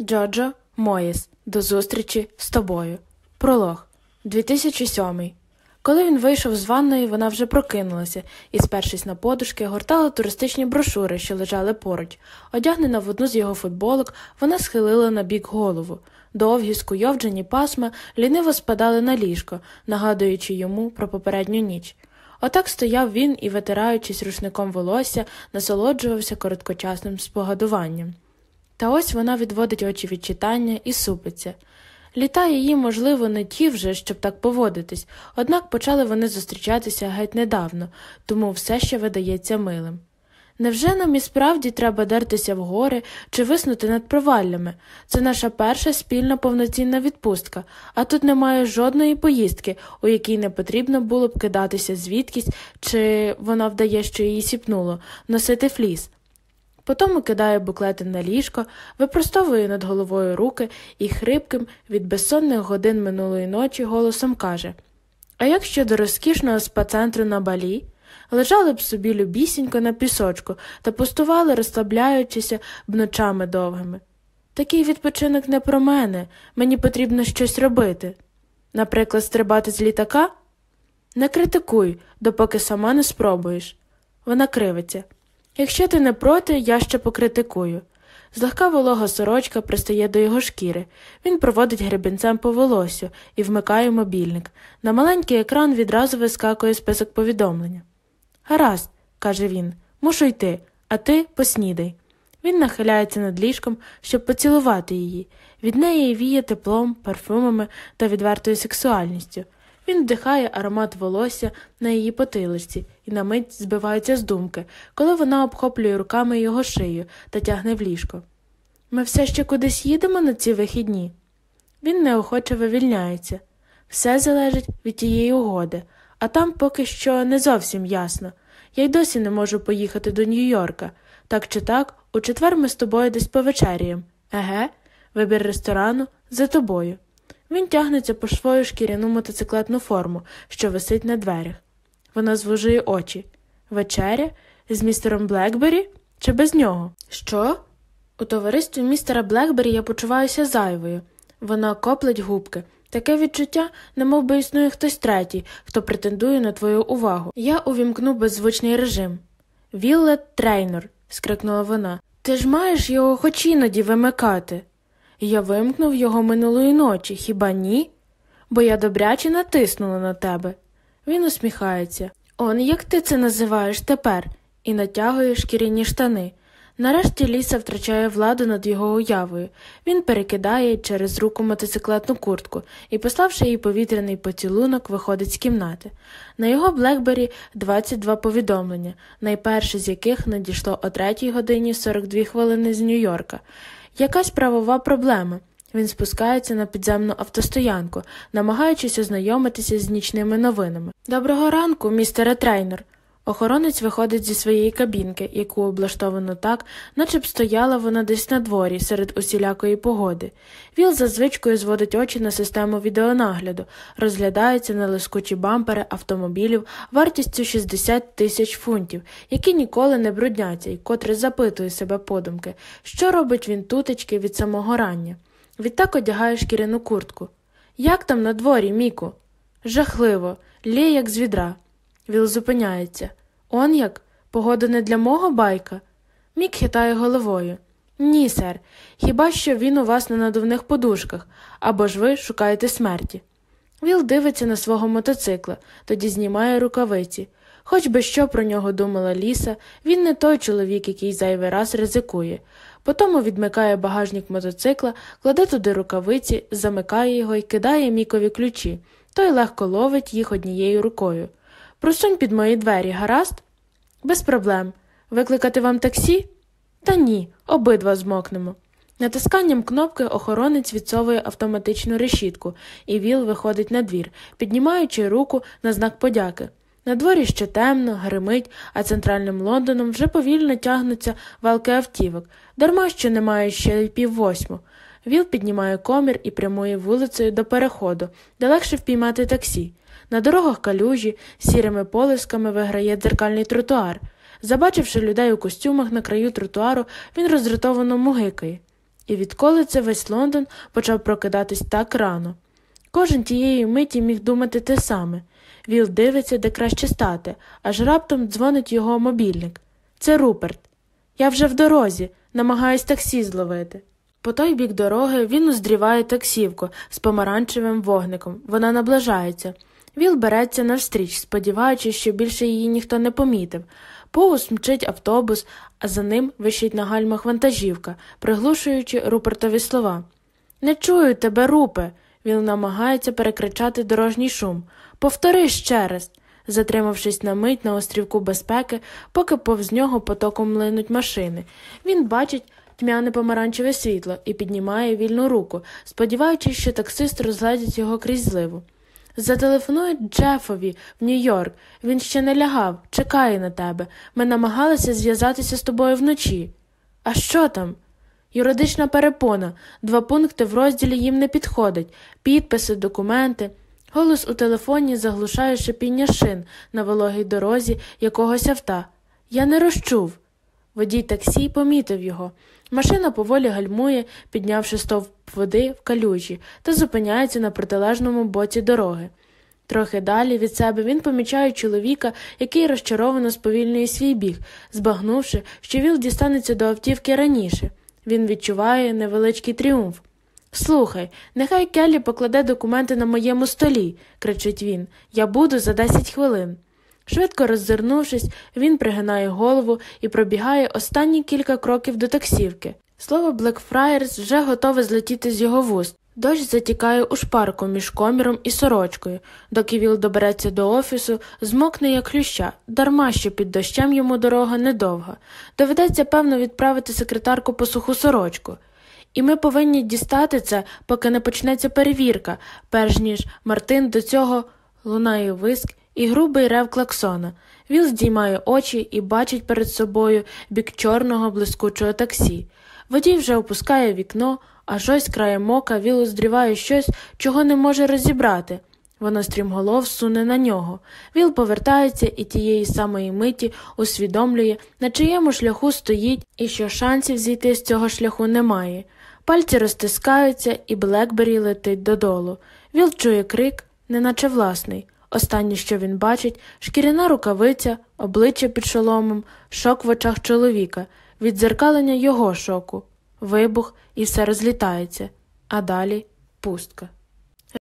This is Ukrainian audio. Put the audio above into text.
Джоджо Моїс. До зустрічі з тобою. Пролог 2007. Коли він вийшов з ванної, вона вже прокинулася і, спершись на подушки, гортала туристичні брошури, що лежали поруч. Одягнена в одну з його футболок, вона схилила на бік голову. Довгі, скуйовджені пасма ліниво спадали на ліжко, нагадуючи йому про попередню ніч. Отак стояв він і, витираючись рушником волосся, насолоджувався короткочасним спогадуванням. Та ось вона відводить очі від читання і супиться. Літа її, можливо, не ті вже, щоб так поводитись, однак почали вони зустрічатися геть недавно, тому все ще видається милим. Невже нам і справді треба дертися в гори чи виснути над проваллями? Це наша перша спільна повноцінна відпустка, а тут немає жодної поїздки, у якій не потрібно було б кидатися звідкись, чи вона вдає, що її сіпнуло, носити фліс. Потому кидає буклети на ліжко, випростовує над головою руки і хрипким від безсонних годин минулої ночі голосом каже А як щодо розкішного спа-центру на балі? Лежали б собі любісінько на пісочку та пустували, розслабляючися б ночами довгими. Такий відпочинок не про мене, мені потрібно щось робити. Наприклад, стрибати з літака? Не критикуй, допоки сама не спробуєш. Вона кривиться. Якщо ти не проти, я ще покритикую. Злегка волога сорочка пристає до його шкіри. Він проводить гребінцем по волосю і вмикає мобільник. На маленький екран відразу вискакує список повідомлення. Гаразд, каже він, мушу йти, а ти поснідай. Він нахиляється над ліжком, щоб поцілувати її. Від неї віє теплом, парфумами та відвертою сексуальністю. Він вдихає аромат волосся на її потилиці і на мить збивається з думки, коли вона обхоплює руками його шию та тягне в ліжко. Ми все ще кудись їдемо на ці вихідні. Він неохоче вивільняється. Все залежить від тієї угоди, а там поки що не зовсім ясно. Я й досі не можу поїхати до Нью-Йорка. Так чи так, у четвер ми з тобою десь повечеряємо. Еге, вибір ресторану за тобою. Він тягнеться по свою шкіряну мотоциклетну форму, що висить на дверях. Вона звужує очі. Вечеря? З містером Блекбері? Чи без нього? Що? У товаристві містера Блекбері я почуваюся зайвою. Вона коплить губки. Таке відчуття, немов би існує хтось третій, хто претендує на твою увагу. Я увімкну беззвучний режим. Віллет Трейнор, скрикнула вона. Ти ж маєш його хоч іноді вимикати. Я вимкнув його минулої ночі, хіба ні? Бо я добряче натиснула на тебе. Він усміхається. Он як ти це називаєш тепер, і натягує шкіряні штани. Нарешті ліса втрачає владу над його уявою. Він перекидає через руку мотоциклетну куртку і, пославши їй повітряний поцілунок, виходить з кімнати. На його Блекбері 22 повідомлення, найперше з яких надійшло о 3 годині 42 хвилини з Нью-Йорка. Якась правова проблема. Він спускається на підземну автостоянку, намагаючись ознайомитися з нічними новинами. Доброго ранку, містере трейнер. Охоронець виходить зі своєї кабінки, яку облаштовано так, наче б стояла вона десь на дворі серед усілякої погоди. Віл за звичкою зводить очі на систему відеонагляду, розглядається на лискучі бампери автомобілів вартістю 60 тисяч фунтів, які ніколи не брудняться, і котре запитує себе подумки, що робить він тутечки від самого рання. Відтак одягає шкіряну куртку. Як там на дворі, Міку? Жахливо, лє, як з відра. Віл зупиняється. Он як? Погода не для мого байка? Мік хитає головою. Ні, сер, хіба що він у вас на надувних подушках, або ж ви шукаєте смерті. Віл дивиться на свого мотоцикла, тоді знімає рукавиці. Хоч би що про нього думала ліса, він не той чоловік, який зайвий раз ризикує. Потому відмикає багажник мотоцикла, кладе туди рукавиці, замикає його і кидає мікові ключі. Той легко ловить їх однією рукою. Просунь під мої двері, гаразд? Без проблем. Викликати вам таксі? Та ні, обидва змокнемо. Натисканням кнопки охоронець відсовує автоматичну решітку, і Віл виходить на двір, піднімаючи руку на знак подяки. На дворі ще темно, гримить, а центральним Лондоном вже повільно тягнуться валки автівок, дарма що немає ще й пів восьму. Віл піднімає комір і прямує вулицею до переходу, де легше впіймати таксі. На дорогах калюжі, сірими полисками виграє дзеркальний тротуар. Забачивши людей у костюмах на краю тротуару, він роздратовано мугикає. І відколи це весь Лондон почав прокидатись так рано. Кожен тієї миті міг думати те саме. Віл дивиться, де краще стати, аж раптом дзвонить його мобільник. Це Руперт. Я вже в дорозі, намагаюсь таксі зловити. По той бік дороги він уздріває таксівку з помаранчевим вогником. Вона наближається. Віл береться навстріч, сподіваючись, що більше її ніхто не помітив. Повз мчить автобус, а за ним вищить на гальмах вантажівка, приглушуючи Рупертові слова. Не чую тебе, Рупе. Він намагається перекричати дорожній шум. Повтори ще раз. Затримавшись на мить на острівку безпеки, поки повз нього потоком млинуть машини. Він бачить тьмяне помаранчеве світло і піднімає вільну руку, сподіваючись, що таксист розглядить його крізь зливу. Зателефонує Джефові в Нью-Йорк. Він ще не лягав, чекає на тебе. Ми намагалися зв'язатися з тобою вночі. А що там? Юридична перепона, два пункти в розділі їм не підходить, підписи, документи. Голос у телефоні заглушає шипіння шин на вологій дорозі якогось авта. Я не розчув. Водій таксі помітив його. Машина поволі гальмує, піднявши стовп води в калюжі, та зупиняється на протилежному боці дороги. Трохи далі від себе він помічає чоловіка, який розчаровано сповільнює свій біг, збагнувши, що Віл дістанеться до автівки раніше. Він відчуває невеличкий тріумф. Слухай, нехай Келлі покладе документи на моєму столі, кричить він. Я буду за десять хвилин. Швидко роззирнувшись, він пригинає голову і пробігає останні кілька кроків до таксівки. Слово Блекфраєрс вже готове злетіти з його вуст. Дощ затікає у шпарку між коміром і сорочкою. Доки Віл добереться до офісу, змокне як хлюща, дарма що під дощем йому дорога недовга. Доведеться, певно, відправити секретарку по суху сорочку. І ми повинні дістати це, поки не почнеться перевірка, перш ніж Мартин до цього лунає виск і грубий рев клаксона. Віл здіймає очі і бачить перед собою бік чорного блискучого таксі. Водій вже опускає вікно, аж ось краєм ока Віл уздріває щось, чого не може розібрати. Воно стрімголов суне на нього. Віл повертається і тієї самої миті усвідомлює, на чиєму шляху стоїть і що шансів зійти з цього шляху немає. Пальці розтискаються, і Блекбері летить додолу. Віл чує крик, неначе власний. Останнє, що він бачить, шкіряна рукавиця, обличчя під шоломом, шок в очах чоловіка, віддзеркалення його шоку, вибух і все розлітається, а далі пустка.